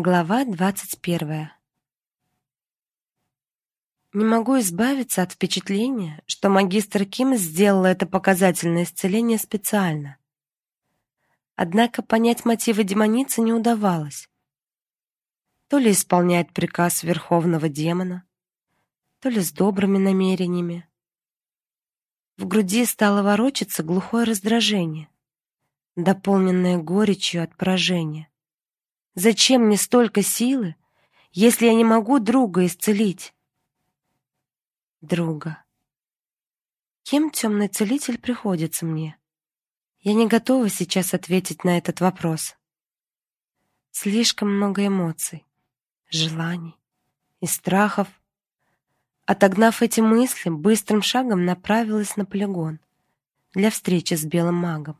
Глава двадцать первая. Не могу избавиться от впечатления, что магистр Ким сделала это показательное исцеление специально. Однако понять мотивы демоницы не удавалось. То ли исполняет приказ верховного демона, то ли с добрыми намерениями. В груди стало ворочаться глухое раздражение, дополненное горечью от поражения. Зачем мне столько силы, если я не могу друга исцелить? Друга. Кем темный целитель приходится мне? Я не готова сейчас ответить на этот вопрос. Слишком много эмоций, желаний и страхов. Отогнав эти мысли, быстрым шагом направилась на полигон для встречи с белым магом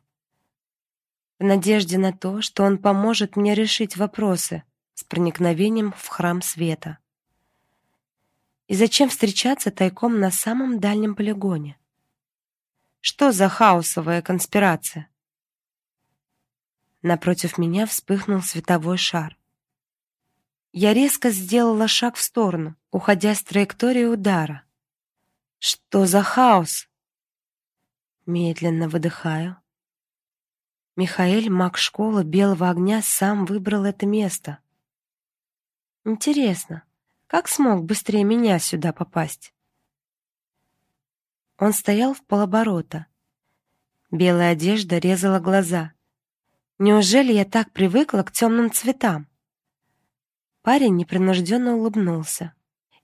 в надежде на то, что он поможет мне решить вопросы с проникновением в храм света. И зачем встречаться тайком на самом дальнем полигоне? Что за хаосовая конспирация? Напротив меня вспыхнул световой шар. Я резко сделала шаг в сторону, уходя с траектории удара. Что за хаос? Медленно выдыхаю, Михаэль, маг школы Белого огня, сам выбрал это место. Интересно, как смог быстрее меня сюда попасть? Он стоял в полоборота. Белая одежда резала глаза. Неужели я так привыкла к темным цветам? Парень непринужденно улыбнулся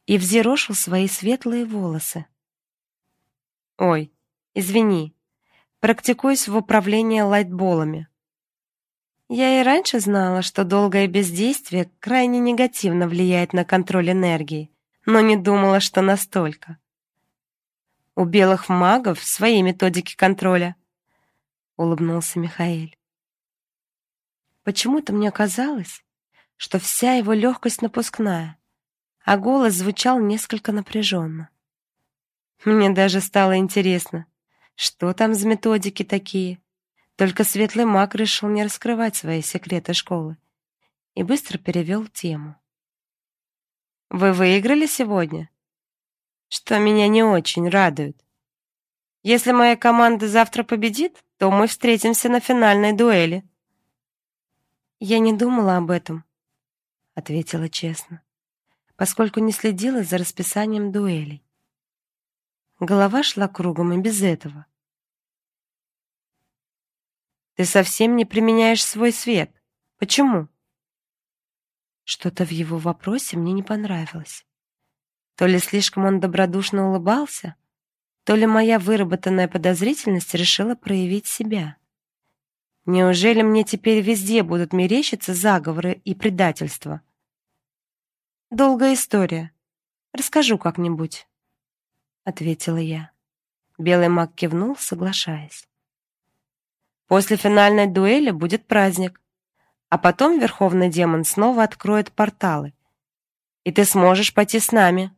и взъерошил свои светлые волосы. Ой, извини, практикуюсь в управлении лайтболами. Я и раньше знала, что долгое бездействие крайне негативно влияет на контроль энергии, но не думала, что настолько. У белых магов свои методики контроля, улыбнулся Михаил. Почему-то мне казалось, что вся его легкость напускная, а голос звучал несколько напряженно. Мне даже стало интересно, что там за методики такие? Только светлый маг решил не раскрывать свои секреты школы и быстро перевел тему. Вы выиграли сегодня? Что меня не очень радует. Если моя команда завтра победит, то мы встретимся на финальной дуэли. Я не думала об этом, ответила честно, поскольку не следила за расписанием дуэлей. Голова шла кругом и без этого. Ты совсем не применяешь свой свет. Почему? Что-то в его вопросе мне не понравилось. То ли слишком он добродушно улыбался, то ли моя выработанная подозрительность решила проявить себя. Неужели мне теперь везде будут мерещиться заговоры и предательства? Долгая история. Расскажу как-нибудь ответила я. Белый маг кивнул, соглашаясь. После финальной дуэли будет праздник, а потом верховный демон снова откроет порталы. И ты сможешь пойти с нами.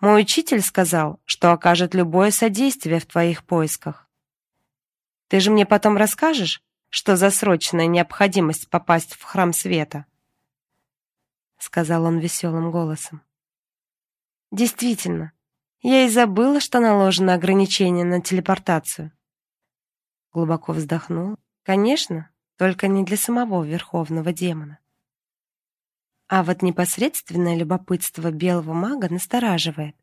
Мой учитель сказал, что окажет любое содействие в твоих поисках. Ты же мне потом расскажешь, что за срочная необходимость попасть в храм света, сказал он веселым голосом. Действительно, я и забыла, что наложено ограничение на телепортацию. Глубоко вздохнул. Конечно, только не для самого верховного демона. А вот непосредственное любопытство белого мага настораживает.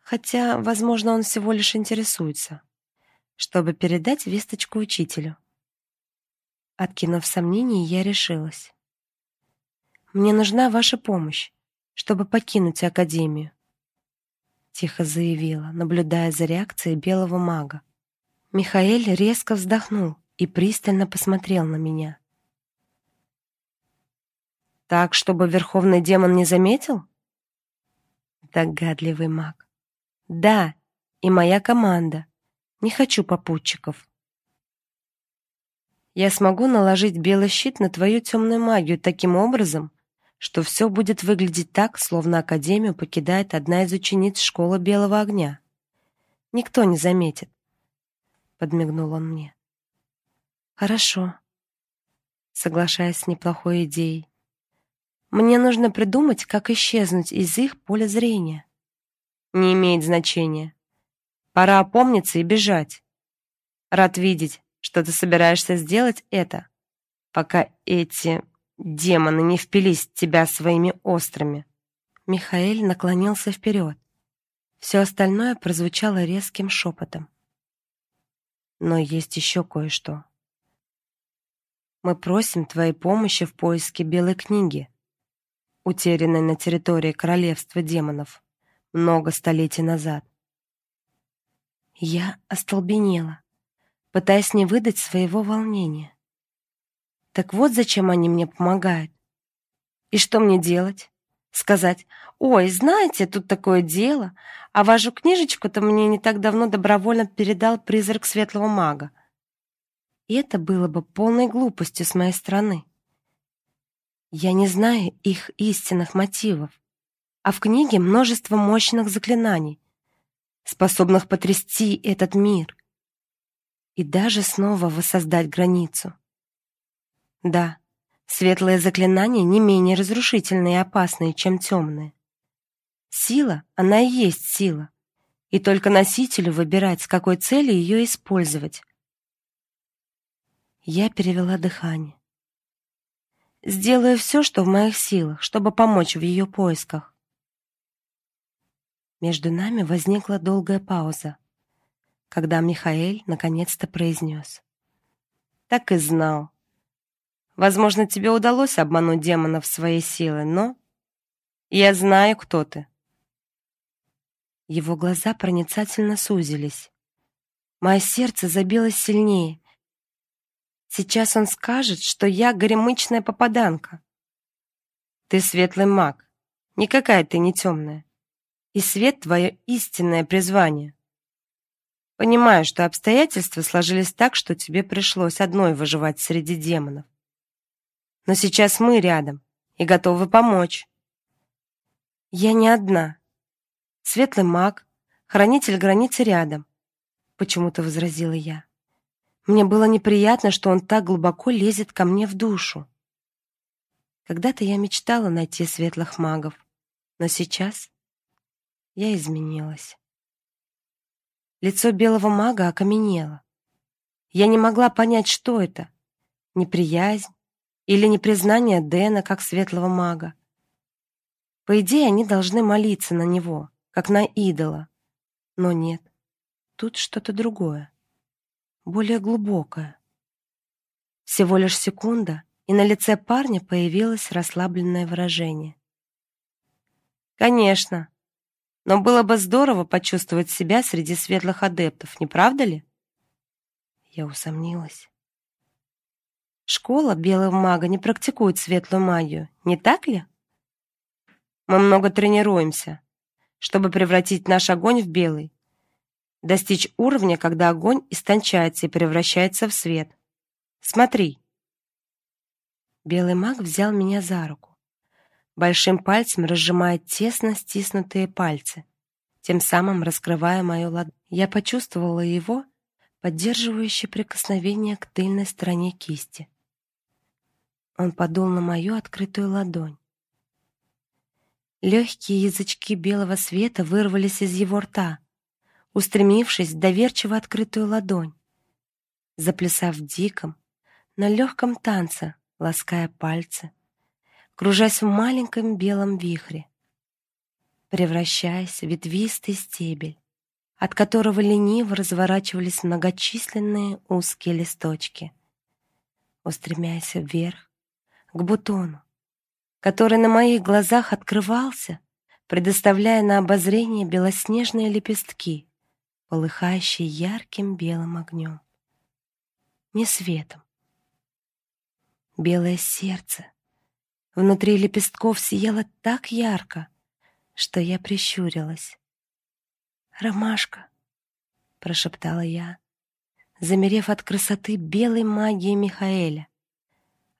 Хотя, возможно, он всего лишь интересуется, чтобы передать весточку учителю. Откинув сомнения, я решилась. Мне нужна ваша помощь, чтобы покинуть академию тихо заявила, наблюдая за реакцией белого мага. Михаэль резко вздохнул и пристально посмотрел на меня. Так, чтобы верховный демон не заметил? Догадливый маг. Да, и моя команда. Не хочу попутчиков. Я смогу наложить белый щит на твою темную магию таким образом, что все будет выглядеть так, словно академию покидает одна из учениц школы Белого огня. Никто не заметит, подмигнул он мне. Хорошо. Соглашаясь с неплохой идеей, Мне нужно придумать, как исчезнуть из их поля зрения. Не имеет значения. Пора опомниться и бежать. Рад видеть, что ты собираешься сделать это, пока эти демоны не впились в тебя своими острыми. Михаил наклонился вперед. Все остальное прозвучало резким шепотом. Но есть еще кое-что. Мы просим твоей помощи в поиске белой книги, утерянной на территории королевства демонов много столетий назад. Я остолбенела, пытаясь не выдать своего волнения. Так вот зачем они мне помогают. И что мне делать? Сказать: "Ой, знаете, тут такое дело, а вашу книжечку-то мне не так давно добровольно передал призрак светлого мага". И это было бы полной глупостью с моей стороны. Я не знаю их истинных мотивов, а в книге множество мощных заклинаний, способных потрясти этот мир и даже снова воссоздать границу. Да, светлые заклинания не менее разрушительные и опасные, чем темные. Сила, она и есть сила, и только носителю выбирать, с какой целью ее использовать. Я перевела дыхание. Сделаю все, что в моих силах, чтобы помочь в ее поисках. Между нами возникла долгая пауза, когда Михаил наконец-то произнес. Так и знал. Возможно, тебе удалось обмануть демонов своей силой, но я знаю, кто ты. Его глаза проницательно сузились. Мое сердце забилось сильнее. Сейчас он скажет, что я горемычная попаданка. Ты светлый маг, никакая ты не темная и свет твое истинное призвание. Понимаю, что обстоятельства сложились так, что тебе пришлось одной выживать среди демонов. Но сейчас мы рядом и готовы помочь. Я не одна. Светлый маг, хранитель границы рядом, почему-то возразила я. Мне было неприятно, что он так глубоко лезет ко мне в душу. Когда-то я мечтала найти светлых магов, но сейчас я изменилась. Лицо белого мага окаменело. Я не могла понять, что это: неприязнь или непризнание Дэна как светлого мага. По идее, они должны молиться на него, как на идола. Но нет. Тут что-то другое, более глубокое. Всего лишь секунда, и на лице парня появилось расслабленное выражение. Конечно, но было бы здорово почувствовать себя среди светлых адептов, не правда ли? Я усомнилась. Школа белого мага не практикует светлую магию, не так ли? Мы много тренируемся, чтобы превратить наш огонь в белый, достичь уровня, когда огонь истончается и превращается в свет. Смотри. Белый маг взял меня за руку большим пальцем разжимая тесно стиснутые пальцы, тем самым раскрывая мою ладонь. Я почувствовала его поддерживающее прикосновение к тыльной стороне кисти. Он подул на мою открытую ладонь. Легкие язычки белого света вырвались из его рта, устремившись в доверчиво открытую ладонь, заплясав в диком, но легком танце, лаская пальцы, кружась в маленьком белом вихре, превращаясь в ветвистый стебель, от которого лениво разворачивались многочисленные узкие листочки, устремяясь вверх к бутону, который на моих глазах открывался, предоставляя на обозрение белоснежные лепестки, полыхающие ярким белым огнем. Не светом. Белое сердце, Внутри лепестков сияло так ярко, что я прищурилась. «Ромашка!» — прошептала я, замерев от красоты белой магии Михаэля,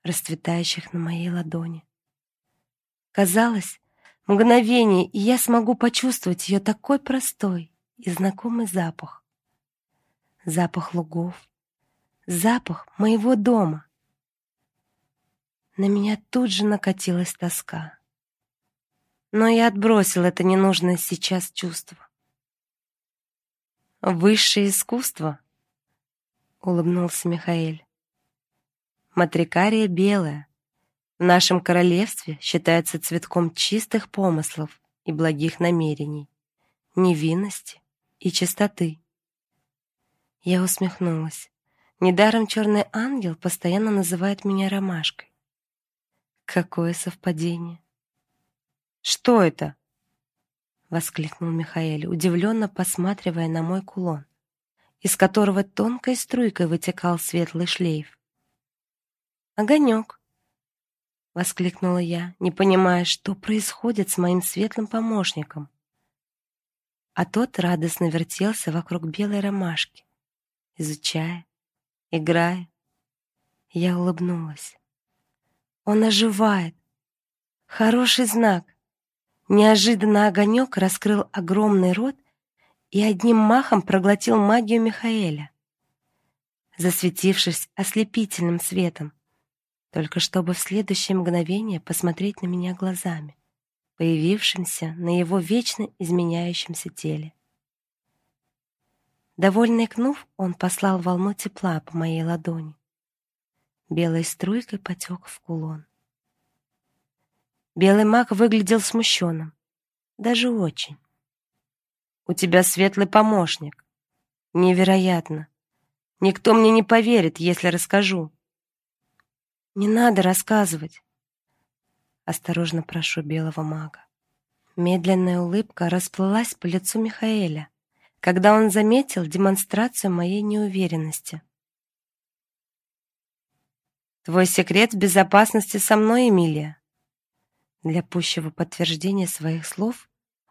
расцветающих на моей ладони. Казалось, мгновение, и я смогу почувствовать ее такой простой и знакомый запах. Запах лугов, запах моего дома — На меня тут же накатилась тоска. Но я отбросил это ненужное сейчас чувство. Высшее искусство, улыбнулся Михаэль. Матрикария белая. В нашем королевстве считается цветком чистых помыслов и благих намерений, невинности и чистоты. Я усмехнулась. Недаром черный ангел постоянно называет меня ромашкой. Какое совпадение. Что это? воскликнул Михаил, удивленно посматривая на мой кулон, из которого тонкой струйкой вытекал светлый шлейф. Огонек!» — воскликнула я, не понимая, что происходит с моим светлым помощником. А тот радостно вертелся вокруг белой ромашки, изучая, играя. Я улыбнулась. Он оживает. Хороший знак. Неожиданно огонек раскрыл огромный рот и одним махом проглотил магию Михаэля, засветившись ослепительным светом, только чтобы в следующее мгновение посмотреть на меня глазами, появившимся на его вечно изменяющемся теле. Довольно икнув, он послал волну тепла по моей ладони. Белой струйкой потек в кулон. Белый маг выглядел смущенным, даже очень. У тебя светлый помощник. Невероятно. Никто мне не поверит, если расскажу. Не надо рассказывать. Осторожно прошу белого мага. Медленная улыбка расплылась по лицу Михаэля, когда он заметил демонстрацию моей неуверенности. Твой секрет в безопасности со мной, Эмилия. Для пущего подтверждения своих слов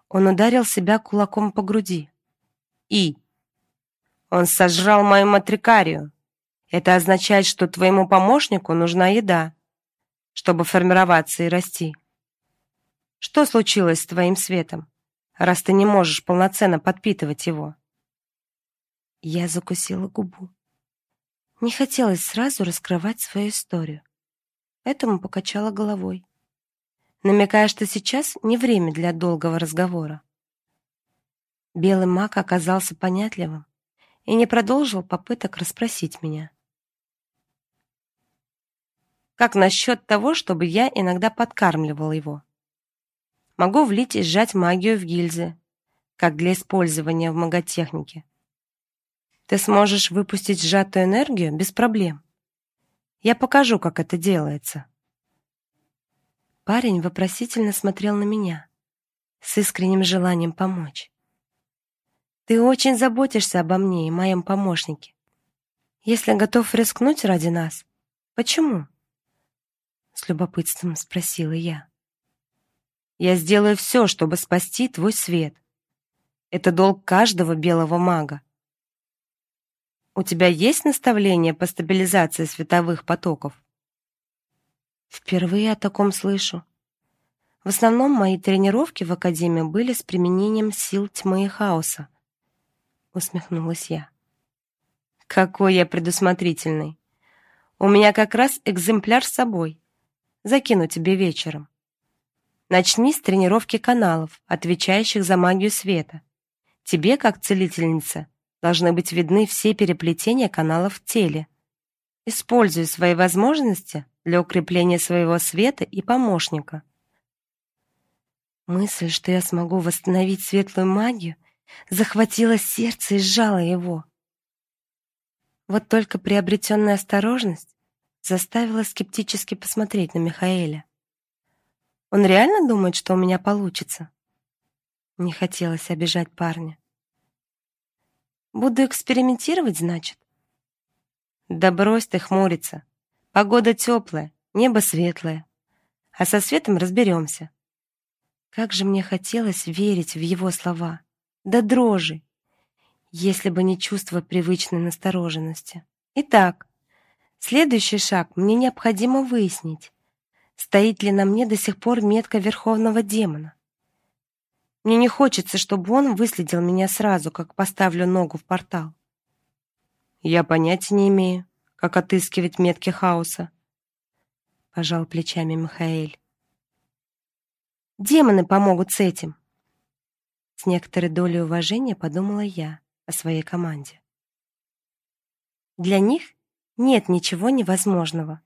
он ударил себя кулаком по груди. И он сожрал мою матрикарию. Это означает, что твоему помощнику нужна еда, чтобы формироваться и расти. Что случилось с твоим светом, раз ты не можешь полноценно подпитывать его? Я закусила губу. Не хотелось сразу раскрывать свою историю. Этому покачала головой намекая, что сейчас не время для долгого разговора. Белый маг оказался понятливым и не продолжил попыток расспросить меня. Как насчет того, чтобы я иногда подкармливал его? Могу влить и сжать магию в гильзы, как для использования в маготехнике. Ты сможешь выпустить сжатую энергию без проблем. Я покажу, как это делается. Парень вопросительно смотрел на меня с искренним желанием помочь. Ты очень заботишься обо мне и моем помощнике. Если готов рискнуть ради нас, почему? С любопытством спросила я. Я сделаю все, чтобы спасти твой свет. Это долг каждого белого мага. У тебя есть наставления по стабилизации световых потоков? Впервые о таком слышу. В основном мои тренировки в академии были с применением сил тьмы и хаоса. Усмехнулась я. Какой я предусмотрительный. У меня как раз экземпляр с собой. Закину тебе вечером. Начни с тренировки каналов, отвечающих за магию света. Тебе, как целительница, должны быть видны все переплетения каналов в теле. Используй свои возможности для укрепления своего света и помощника. Мысль, что я смогу восстановить светлую магию, захватила сердце и сжала его. Вот только приобретенная осторожность заставила скептически посмотреть на Михаэля. Он реально думает, что у меня получится? Не хотелось обижать парня. Буду экспериментировать, значит? Да брось ты хмуриться. Погода теплая, небо светлое. А со светом разберемся. Как же мне хотелось верить в его слова. Да дрожи. Если бы не чувство привычной настороженности. Итак, следующий шаг мне необходимо выяснить, стоит ли на мне до сих пор метка верховного демона. Мне не хочется, чтобы он выследил меня сразу, как поставлю ногу в портал. Я понятия не имею, как отыскивать метки хаоса. пожал плечами Михаэль. Демоны помогут с этим. С некоторой долей уважения подумала я о своей команде. Для них нет ничего невозможного.